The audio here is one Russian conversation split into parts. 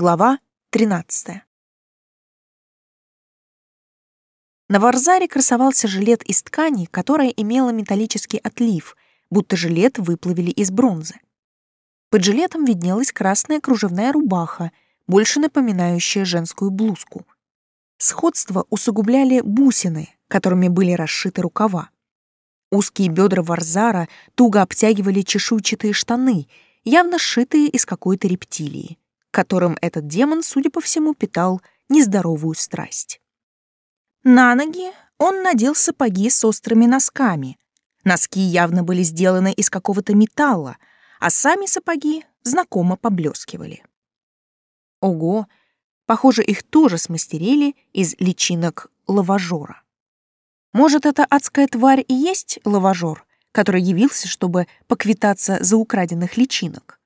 Глава 13. На Варзаре красовался жилет из ткани, которая имела металлический отлив, будто жилет выплавили из бронзы. Под жилетом виднелась красная кружевная рубаха, больше напоминающая женскую блузку. Сходство усугубляли бусины, которыми были расшиты рукава. Узкие бедра Варзара туго обтягивали чешуйчатые штаны, явно сшитые из какой-то рептилии которым этот демон, судя по всему, питал нездоровую страсть. На ноги он надел сапоги с острыми носками. Носки явно были сделаны из какого-то металла, а сами сапоги знакомо поблескивали. Ого, похоже, их тоже смастерили из личинок лаважора. Может, эта адская тварь и есть лаважор, который явился, чтобы поквитаться за украденных личинок?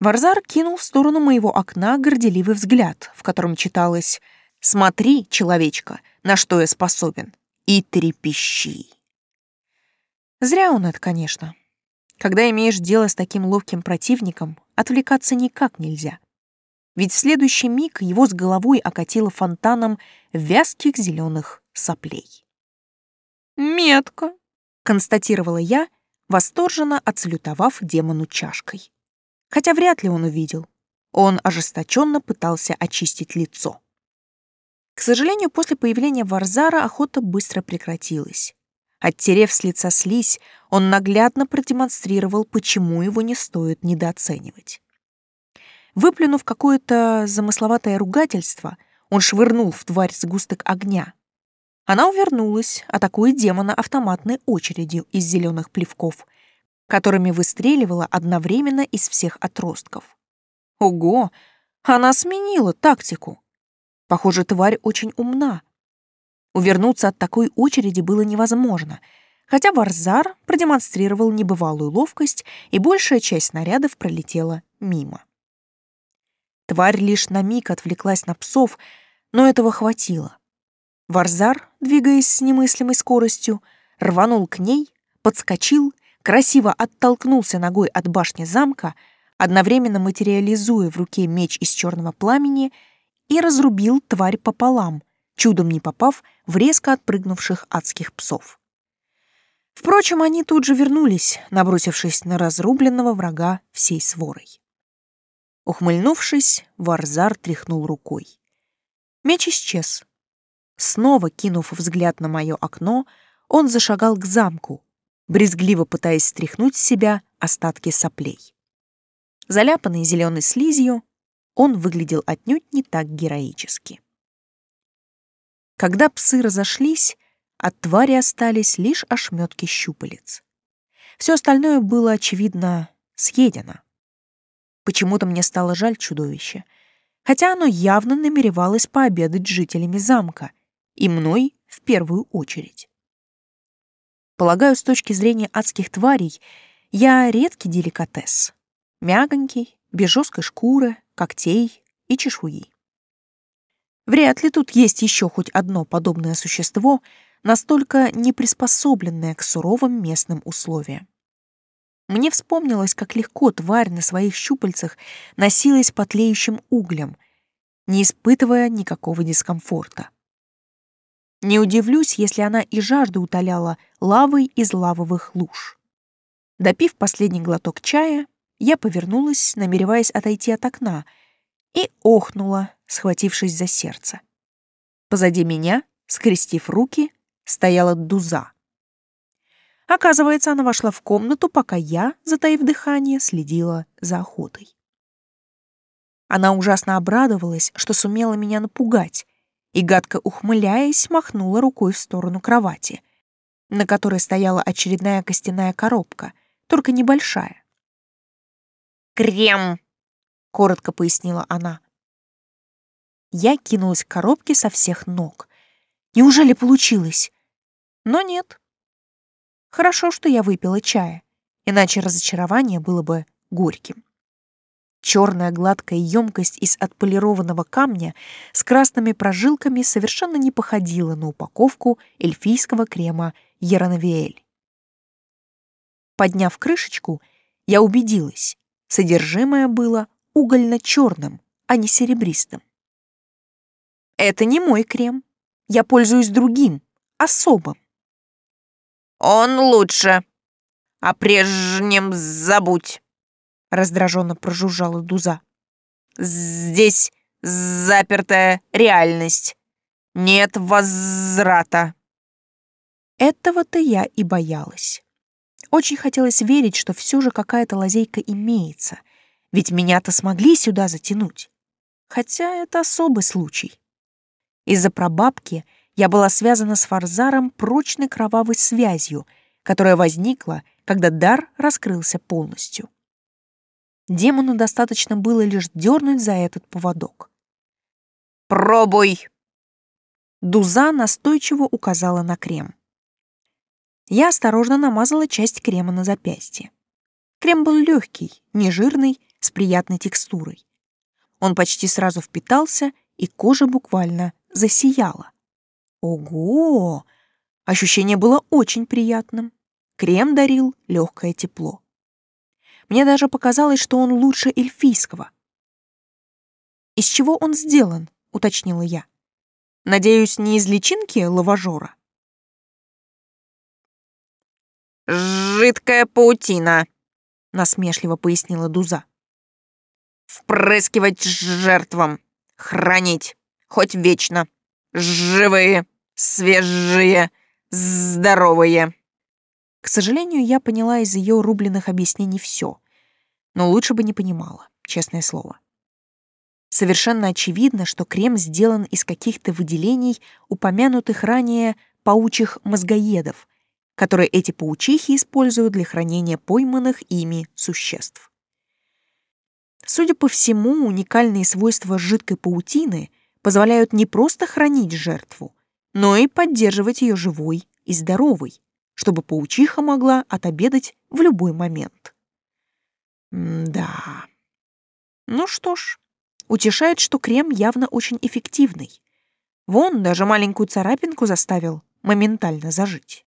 Варзар кинул в сторону моего окна горделивый взгляд, в котором читалось «Смотри, человечка, на что я способен, и трепещи». Зря он это, конечно. Когда имеешь дело с таким ловким противником, отвлекаться никак нельзя. Ведь в следующий миг его с головой окатило фонтаном вязких зеленых соплей. «Метко», — констатировала я, восторженно отсалютовав демону чашкой хотя вряд ли он увидел. Он ожесточенно пытался очистить лицо. К сожалению, после появления Варзара охота быстро прекратилась. Оттерев с лица слизь, он наглядно продемонстрировал, почему его не стоит недооценивать. Выплюнув какое-то замысловатое ругательство, он швырнул в тварь сгусток огня. Она увернулась, атакуя демона автоматной очередью из зеленых плевков — которыми выстреливала одновременно из всех отростков. Ого, она сменила тактику. Похоже, тварь очень умна. Увернуться от такой очереди было невозможно, хотя Варзар продемонстрировал небывалую ловкость, и большая часть снарядов пролетела мимо. Тварь лишь на миг отвлеклась на псов, но этого хватило. Варзар, двигаясь с немыслимой скоростью, рванул к ней, подскочил красиво оттолкнулся ногой от башни замка, одновременно материализуя в руке меч из черного пламени и разрубил тварь пополам, чудом не попав в резко отпрыгнувших адских псов. Впрочем, они тут же вернулись, набросившись на разрубленного врага всей сворой. Ухмыльнувшись, Варзар тряхнул рукой. Меч исчез. Снова кинув взгляд на мое окно, он зашагал к замку, брезгливо пытаясь стряхнуть с себя остатки соплей. Заляпанный зеленой слизью, он выглядел отнюдь не так героически. Когда псы разошлись, от твари остались лишь ошметки щупалец. Все остальное было, очевидно, съедено. Почему-то мне стало жаль чудовище, хотя оно явно намеревалось пообедать с жителями замка, и мной в первую очередь. Полагаю, с точки зрения адских тварей, я редкий деликатес. Мягонький, без жесткой шкуры, когтей и чешуи. Вряд ли тут есть еще хоть одно подобное существо, настолько неприспособленное к суровым местным условиям. Мне вспомнилось, как легко тварь на своих щупальцах носилась по тлеющим углям, не испытывая никакого дискомфорта. Не удивлюсь, если она и жажду утоляла лавой из лавовых луж. Допив последний глоток чая, я повернулась, намереваясь отойти от окна, и охнула, схватившись за сердце. Позади меня, скрестив руки, стояла Дуза. Оказывается, она вошла в комнату, пока я, затаив дыхание, следила за охотой. Она ужасно обрадовалась, что сумела меня напугать, и, гадко ухмыляясь, махнула рукой в сторону кровати, на которой стояла очередная костяная коробка, только небольшая. «Крем!» — коротко пояснила она. Я кинулась к коробке со всех ног. Неужели получилось? Но нет. Хорошо, что я выпила чая, иначе разочарование было бы горьким. Черная гладкая емкость из отполированного камня с красными прожилками совершенно не походила на упаковку эльфийского крема Еранавиэль. Подняв крышечку, я убедилась, содержимое было угольно-черным, а не серебристым. Это не мой крем. Я пользуюсь другим, особым. Он лучше. О прежнем забудь, раздраженно прожужжала Дуза. Здесь запертая реальность. Нет возврата. Этого-то я и боялась. Очень хотелось верить, что все же какая-то лазейка имеется, ведь меня-то смогли сюда затянуть. Хотя это особый случай. Из-за прабабки я была связана с Фарзаром прочной кровавой связью, которая возникла, когда дар раскрылся полностью. Демону достаточно было лишь дернуть за этот поводок. «Пробуй!» Дуза настойчиво указала на крем. Я осторожно намазала часть крема на запястье. Крем был легкий, нежирный, с приятной текстурой. Он почти сразу впитался, и кожа буквально засияла. Ого! Ощущение было очень приятным. Крем дарил легкое тепло. Мне даже показалось, что он лучше эльфийского. «Из чего он сделан?» — уточнила я. «Надеюсь, не из личинки лаважора?» «Жидкая паутина», — насмешливо пояснила Дуза. «Впрыскивать жертвам, хранить, хоть вечно. Живые, свежие, здоровые». К сожалению, я поняла из ее рубленных объяснений все, но лучше бы не понимала, честное слово. Совершенно очевидно, что крем сделан из каких-то выделений, упомянутых ранее паучих мозгоедов, которые эти паучихи используют для хранения пойманных ими существ. Судя по всему, уникальные свойства жидкой паутины позволяют не просто хранить жертву, но и поддерживать ее живой и здоровой, чтобы паучиха могла отобедать в любой момент. Да. Ну что ж, утешает, что крем явно очень эффективный. Вон даже маленькую царапинку заставил моментально зажить.